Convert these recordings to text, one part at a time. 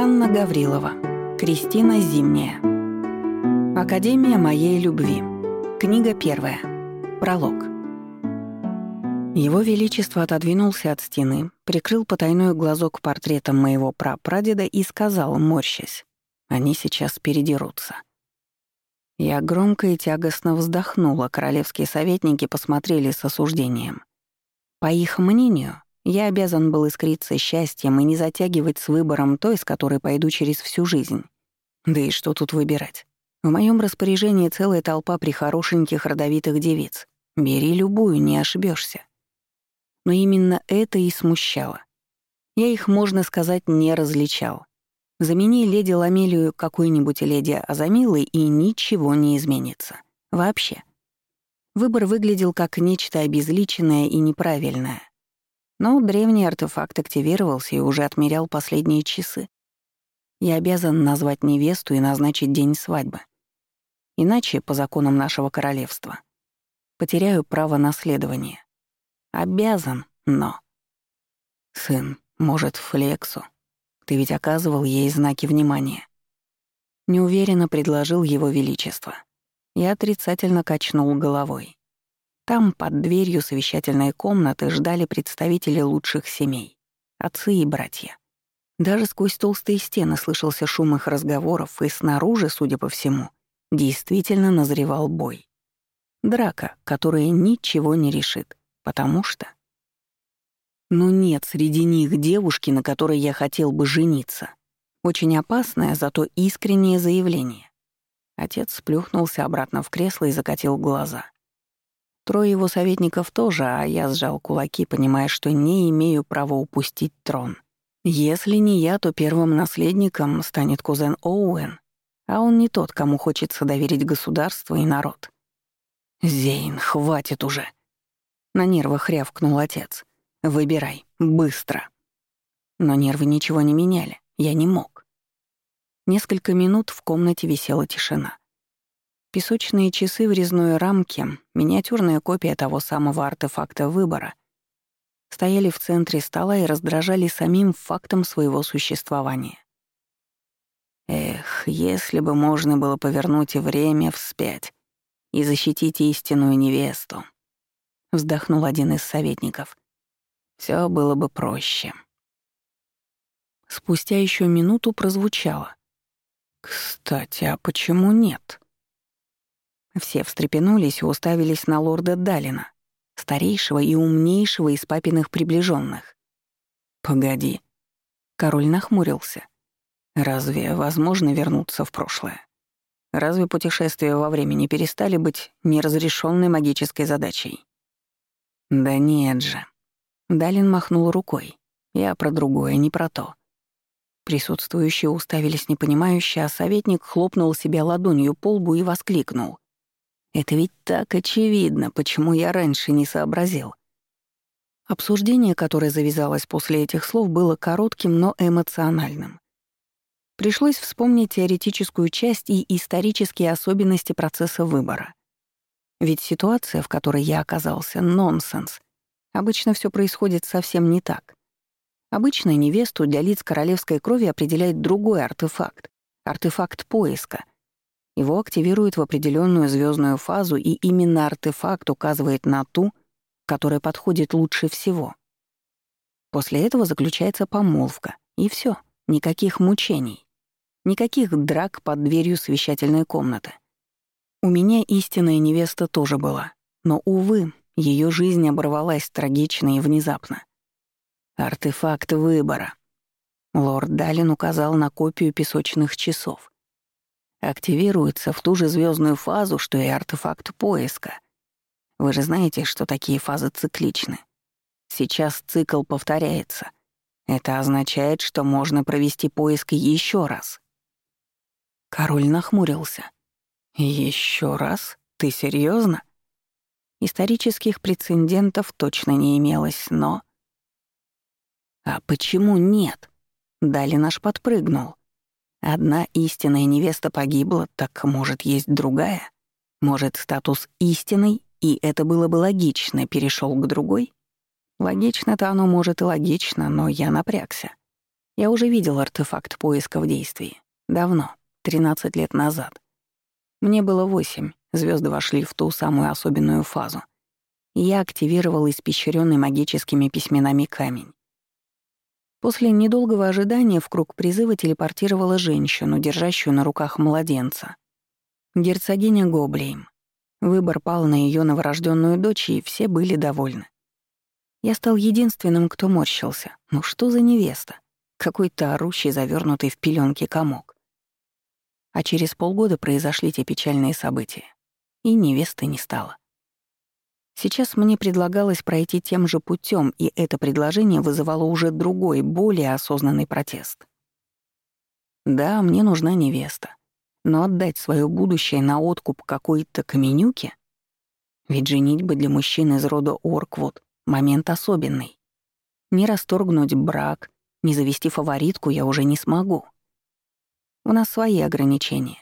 Анна Гаврилова. Кристина Зимняя. Академия моей любви. Книга первая. Пролог. Его Величество отодвинулся от стены, прикрыл потайной глазок портретом моего прапрадеда и сказал, морщась, «Они сейчас передерутся». Я громко и тягостно вздохнула, королевские советники посмотрели с осуждением. По их мнению, я обязан был искриться счастьем и не затягивать с выбором той, с которой пойду через всю жизнь. Да и что тут выбирать? В моем распоряжении целая толпа прихорошеньких родовитых девиц. Бери любую, не ошибешься. Но именно это и смущало. Я их, можно сказать, не различал. Замени леди Ламелию какой-нибудь леди Азамилой, и ничего не изменится. Вообще. Выбор выглядел как нечто обезличенное и неправильное. Но древний артефакт активировался и уже отмерял последние часы. Я обязан назвать невесту и назначить день свадьбы. Иначе, по законам нашего королевства, потеряю право наследования. Обязан, но... Сын, может, Флексу? Ты ведь оказывал ей знаки внимания. Неуверенно предложил его величество. Я отрицательно качнул головой. Там, под дверью совещательной комнаты, ждали представители лучших семей — отцы и братья. Даже сквозь толстые стены слышался шум их разговоров, и снаружи, судя по всему, действительно назревал бой. Драка, которая ничего не решит, потому что... Но нет среди них девушки, на которой я хотел бы жениться. Очень опасное, зато искреннее заявление. Отец сплюхнулся обратно в кресло и закатил глаза — Трое его советников тоже, а я сжал кулаки, понимая, что не имею права упустить трон. Если не я, то первым наследником станет кузен Оуэн, а он не тот, кому хочется доверить государство и народ. «Зейн, хватит уже!» На нервах рявкнул отец. «Выбирай, быстро!» Но нервы ничего не меняли, я не мог. Несколько минут в комнате висела тишина. Песочные часы в резной рамке, миниатюрная копия того самого артефакта выбора, стояли в центре стола и раздражали самим фактом своего существования. Эх, если бы можно было повернуть время вспять и защитить истинную невесту, вздохнул один из советников. Все было бы проще. Спустя еще минуту прозвучало. «Кстати, а почему нет?» Все встрепенулись и уставились на лорда Далина, старейшего и умнейшего из папиных приближенных. «Погоди». Король нахмурился. «Разве возможно вернуться в прошлое? Разве путешествия во времени перестали быть неразрешенной магической задачей?» «Да нет же». Далин махнул рукой. «Я про другое, не про то». Присутствующие уставились непонимающе, а советник хлопнул себя ладонью по лбу и воскликнул. Это ведь так очевидно, почему я раньше не сообразил. Обсуждение, которое завязалось после этих слов, было коротким, но эмоциональным. Пришлось вспомнить теоретическую часть и исторические особенности процесса выбора. Ведь ситуация, в которой я оказался, — нонсенс. Обычно все происходит совсем не так. Обычно невесту для лиц королевской крови определяет другой артефакт — артефакт поиска — его активируют в определенную звездную фазу, и именно артефакт указывает на ту, которая подходит лучше всего. После этого заключается помолвка, и все, никаких мучений, никаких драк под дверью совещательной комнаты. У меня истинная невеста тоже была, но, увы, ее жизнь оборвалась трагично и внезапно. Артефакт выбора. Лорд Далин указал на копию песочных часов активируется в ту же звездную фазу, что и артефакт поиска. Вы же знаете, что такие фазы цикличны. Сейчас цикл повторяется. Это означает, что можно провести поиск еще раз. Король нахмурился. Еще раз? Ты серьезно? Исторических прецедентов точно не имелось, но... А почему нет? Дали наш подпрыгнул. Одна истинная невеста погибла, так может есть другая? Может, статус истинный, и это было бы логично, перешел к другой? Логично-то оно может и логично, но я напрягся. Я уже видел артефакт поиска в действии. Давно, 13 лет назад. Мне было восемь, звезды вошли в ту самую особенную фазу. Я активировал испещренный магическими письменами камень. После недолгого ожидания в круг призыва телепортировала женщину, держащую на руках младенца. Герцогиня Гоблейм. Выбор пал на ее новорожденную дочь, и все были довольны. Я стал единственным, кто морщился. Ну что за невеста? Какой-то орущий, завернутый в пеленки комок. А через полгода произошли те печальные события. И невесты не стало. Сейчас мне предлагалось пройти тем же путем, и это предложение вызывало уже другой, более осознанный протест. Да, мне нужна невеста, но отдать свое будущее на откуп какой-то каменюке? Ведь женитьба для мужчин из рода Орквуд — момент особенный. Не расторгнуть брак, не завести фаворитку я уже не смогу. У нас свои ограничения.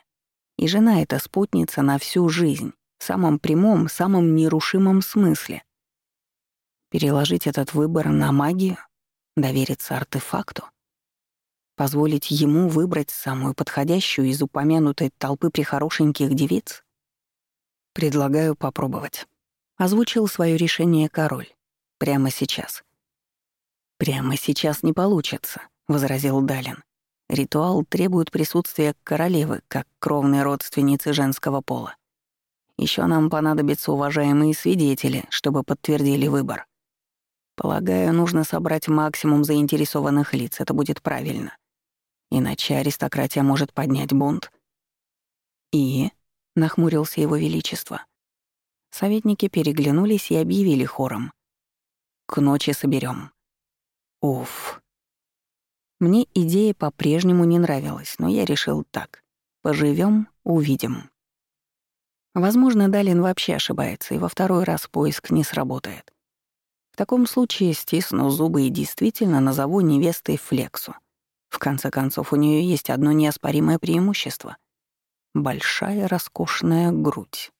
И жена — это спутница на всю жизнь, в самом прямом, самом нерушимом смысле. Переложить этот выбор на магию, довериться артефакту, позволить ему выбрать самую подходящую из упомянутой толпы прихорошеньких девиц? Предлагаю попробовать. Озвучил свое решение король. Прямо сейчас. Прямо сейчас не получится, возразил Далин. Ритуал требует присутствия королевы, как кровной родственницы женского пола. Еще нам понадобятся уважаемые свидетели, чтобы подтвердили выбор. Полагаю, нужно собрать максимум заинтересованных лиц, это будет правильно. Иначе аристократия может поднять бунт. И, — нахмурился его величество, — советники переглянулись и объявили хором. К ночи соберем. Уф. Мне идея по-прежнему не нравилась, но я решил так. Поживем, увидим. Возможно, Далин вообще ошибается, и во второй раз поиск не сработает. В таком случае стисну зубы и действительно назову невестой Флексу. В конце концов, у нее есть одно неоспоримое преимущество — большая роскошная грудь.